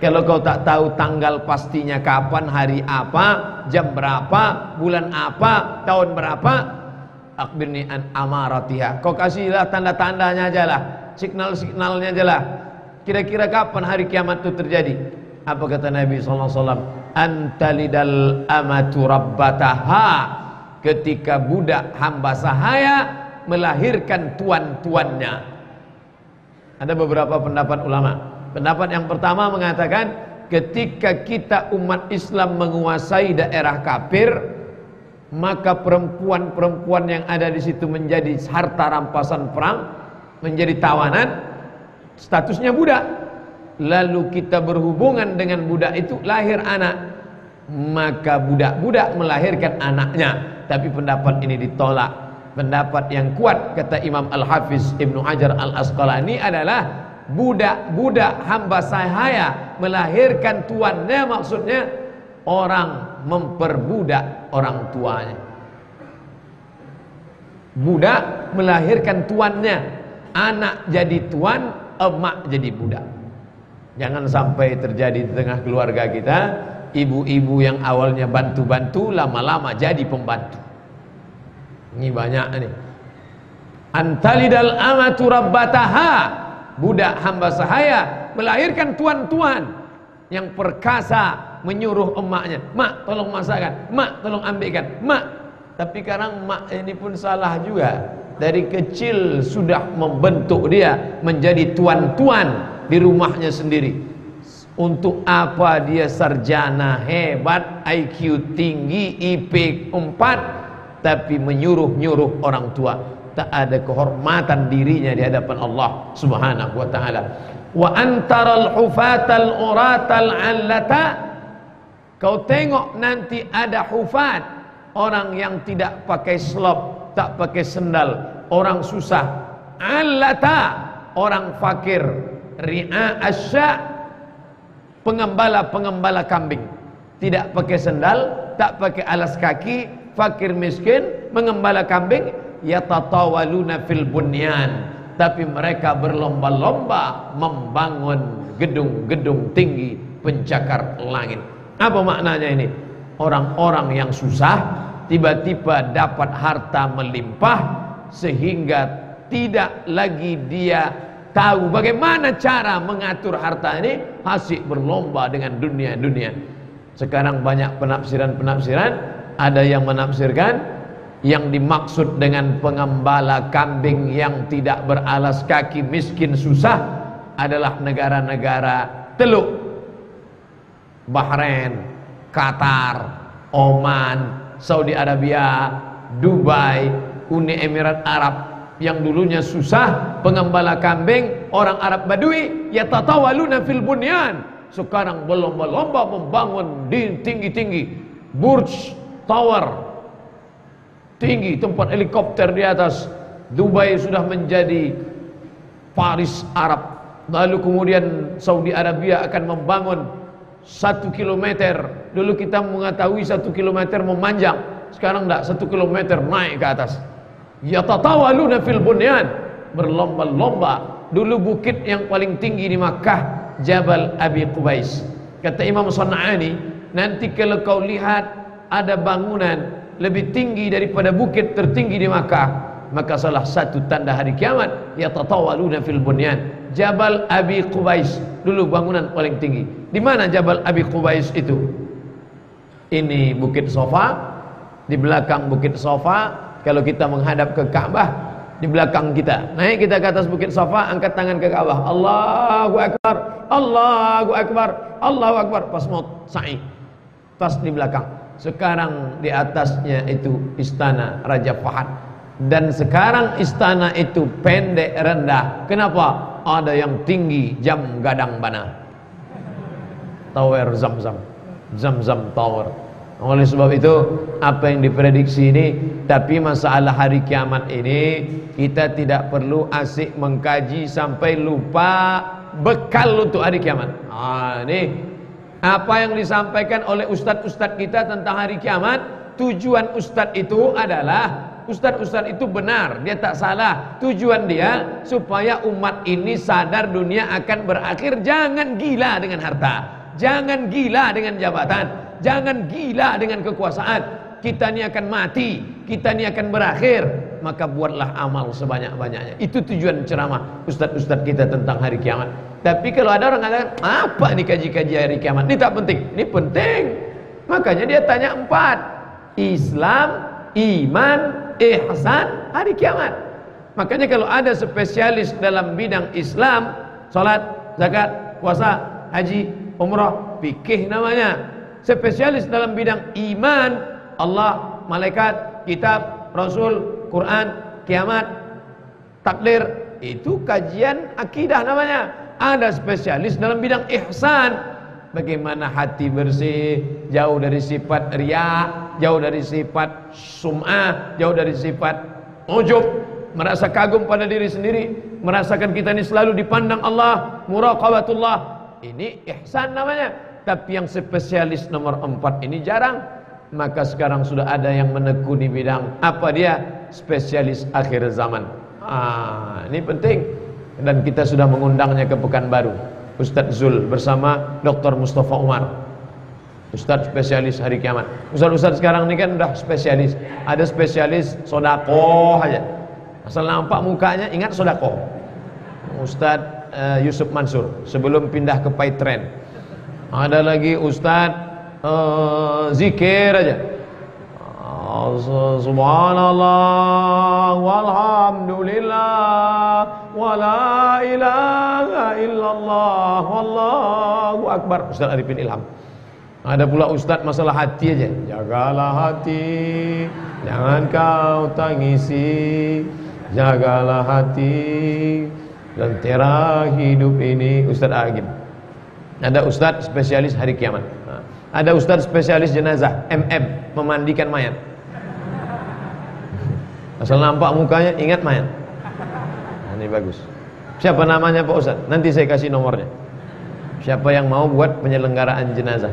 Kalau kau tak tahu tanggal pastinya kapan, hari apa, jam berapa, bulan apa, tahun berapa, akbirni an amaratiha. Kau kasihlah tanda-tandanya aja lah, signal-signalnya aja lah. Kira-kira kapan hari kiamat itu terjadi? Apa kata Nabi wasallam? Antalidal amatu rabbataha. Ketika budak hamba sahaya melahirkan tuan-tuannya. Ada beberapa pendapat ulama. Pendapat yang pertama mengatakan ketika kita umat Islam menguasai daerah kafir maka perempuan-perempuan yang ada di situ menjadi harta rampasan perang, menjadi tawanan, statusnya budak. Lalu kita berhubungan dengan budak itu lahir anak, maka budak-budak melahirkan anaknya. Tapi pendapat ini ditolak. Pendapat yang kuat kata Imam Al-Hafiz Ibnu Hajar Al-Asqalani adalah budak-budak hamba sahaya melahirkan tuannya maksudnya orang memperbudak orang tuanya. Budak melahirkan tuannya. Anak jadi tuan emak jadi budak. Jangan sampai terjadi di tengah keluarga kita ibu-ibu yang awalnya bantu-bantu lama-lama jadi pembantu. Ini banyak nih antalidal amatu rabbataha budak hamba sahaya melahirkan tuan-tuan yang perkasa menyuruh emaknya. Mak tolong masakkan mak tolong ambilkan. Mak. Tapi sekarang mak ini pun salah juga. Dari kecil sudah membentuk dia menjadi tuan-tuan di rumahnya sendiri. Untuk apa dia sarjana hebat IQ tinggi IP 4 tapi menyuruh-nyuruh orang tua tak ada kehormatan dirinya di hadapan Allah Subhanahu wa taala. Wa antaral hufatal uratal allata kau tengok nanti ada hufat orang yang tidak pakai slop, tak pakai sendal, orang susah. Allata orang fakir, ri'a asya pengembala-pengembala kambing. Tidak pakai sendal, tak pakai alas kaki, fakir miskin, mengembala kambing yatatawaluna fil bunyan. Tapi mereka berlomba-lomba membangun gedung-gedung tinggi pencakar langit. Apa maknanya ini? Orang-orang yang susah tiba-tiba dapat harta melimpah sehingga tidak lagi dia tahu bagaimana cara mengatur harta ini hasik berlomba dengan dunia-dunia. Sekarang banyak penafsiran-penafsiran. Ada yang menafsirkan yang dimaksud dengan pengembala kambing yang tidak beralas kaki miskin susah adalah negara-negara teluk Bahrain, Qatar, Oman, Saudi Arabia, Dubai, Uni Emirat Arab. Yang dulunya susah pengembala kambing orang Arab Badui ya tatawaluna fil bunyan. Sekarang berlomba-lomba membangun di tinggi-tinggi Burj Tower tinggi tempat helikopter di atas. Dubai sudah menjadi Paris Arab. Lalu kemudian Saudi Arabia akan membangun satu kilometer. Dulu kita mengetahui satu kilometer memanjang. Sekarang tidak satu kilometer naik ke atas. Yatatawaluna fil bunyan. Berlomba-lomba. Dulu bukit yang paling tinggi di Makkah Jabal Abi Qubais. Kata Imam Sana'ani nanti kalau kau lihat ada bangunan lebih tinggi daripada bukit tertinggi di Makkah maka salah satu tanda hari kiamat ya yatatawaluna fil bunyan. Jabal Abi Qubais dulu bangunan paling tinggi. Di mana Jabal Abi Qubais itu? Ini bukit Sofa di belakang bukit Sofa kalau kita menghadap ke Ka'bah di belakang kita. Naik kita ke atas bukit Sofa angkat tangan ke Ka'bah. Allahu Akbar Allahu Akbar Allahu Akbar. Pas mau sa'i pas di belakang sekarang di atasnya itu istana Raja Fahad. Dan sekarang istana itu pendek rendah. Kenapa? Ada yang tinggi jam gadang bana. Tower zam-zam zam-zam tower. Oleh sebab itu apa yang diprediksi ini tapi masalah hari kiamat ini kita tidak perlu asik mengkaji sampai lupa bekal untuk hari kiamat. Ah ini apa yang disampaikan oleh ustadz-ustadz kita tentang hari kiamat tujuan ustadz itu adalah Ustaz-ustaz itu benar, dia tak salah. Tujuan dia supaya umat ini sadar dunia akan berakhir. Jangan gila dengan harta, jangan gila dengan jabatan, jangan gila dengan kekuasaan. Kita ini akan mati, kita ini akan berakhir. Maka buatlah amal sebanyak-banyaknya. Itu tujuan ceramah ustaz-ustaz kita tentang hari kiamat. Tapi kalau ada orang katakan, apa ini kaji-kaji hari kiamat? Ini tak penting. Ini penting. Makanya dia tanya empat. Islam, iman, ihsan, hari kiamat. Makanya kalau ada spesialis dalam bidang Islam, salat, zakat, puasa, haji, umrah, fikih namanya. Spesialis dalam bidang iman, Allah, malaikat, kitab, rasul, Quran, kiamat, takdir, itu kajian akidah namanya. Ada spesialis dalam bidang ihsan. Bagaimana hati bersih jauh dari sifat riya jauh dari sifat sum'ah jauh dari sifat ujub. Merasa kagum pada diri sendiri. Merasakan kita ini selalu dipandang Allah muraqabatullah. Ini ihsan namanya. Tapi yang spesialis nomor empat ini jarang maka sekarang sudah ada yang menekuni bidang. Apa dia? Spesialis akhir zaman. Ah ini penting. Dan kita sudah mengundangnya ke Pekanbaru. Ustadz Zul bersama Dr. Mustafa Umar. Ustadz spesialis hari kiamat. Ustadz-Ustadz sekarang ini kan udah spesialis. Ada spesialis sodako aja. Asal nampak mukanya ingat sodako Ustadz uh, Yusuf Mansur sebelum pindah ke Paitren ada lagi Ustadz uh, zikir aja. Subhanallah walhamdulillah wala ilaha illallah wallahu akbar. Ustaz Arifin Ilham. Ada pula Ustaz masalah hati aja. Jagalah hati jangan kau tangisi. Jagalah hati dan terah hidup ini Ustaz Agim. Ada Ustaz spesialis hari kiamat ada Ustaz spesialis jenazah MM memandikan mayat Asal nampak mukanya ingat mayat. Nah, ini bagus. Siapa namanya Pak Ustaz? Nanti saya kasih nomornya. Siapa yang mau buat penyelenggaraan jenazah?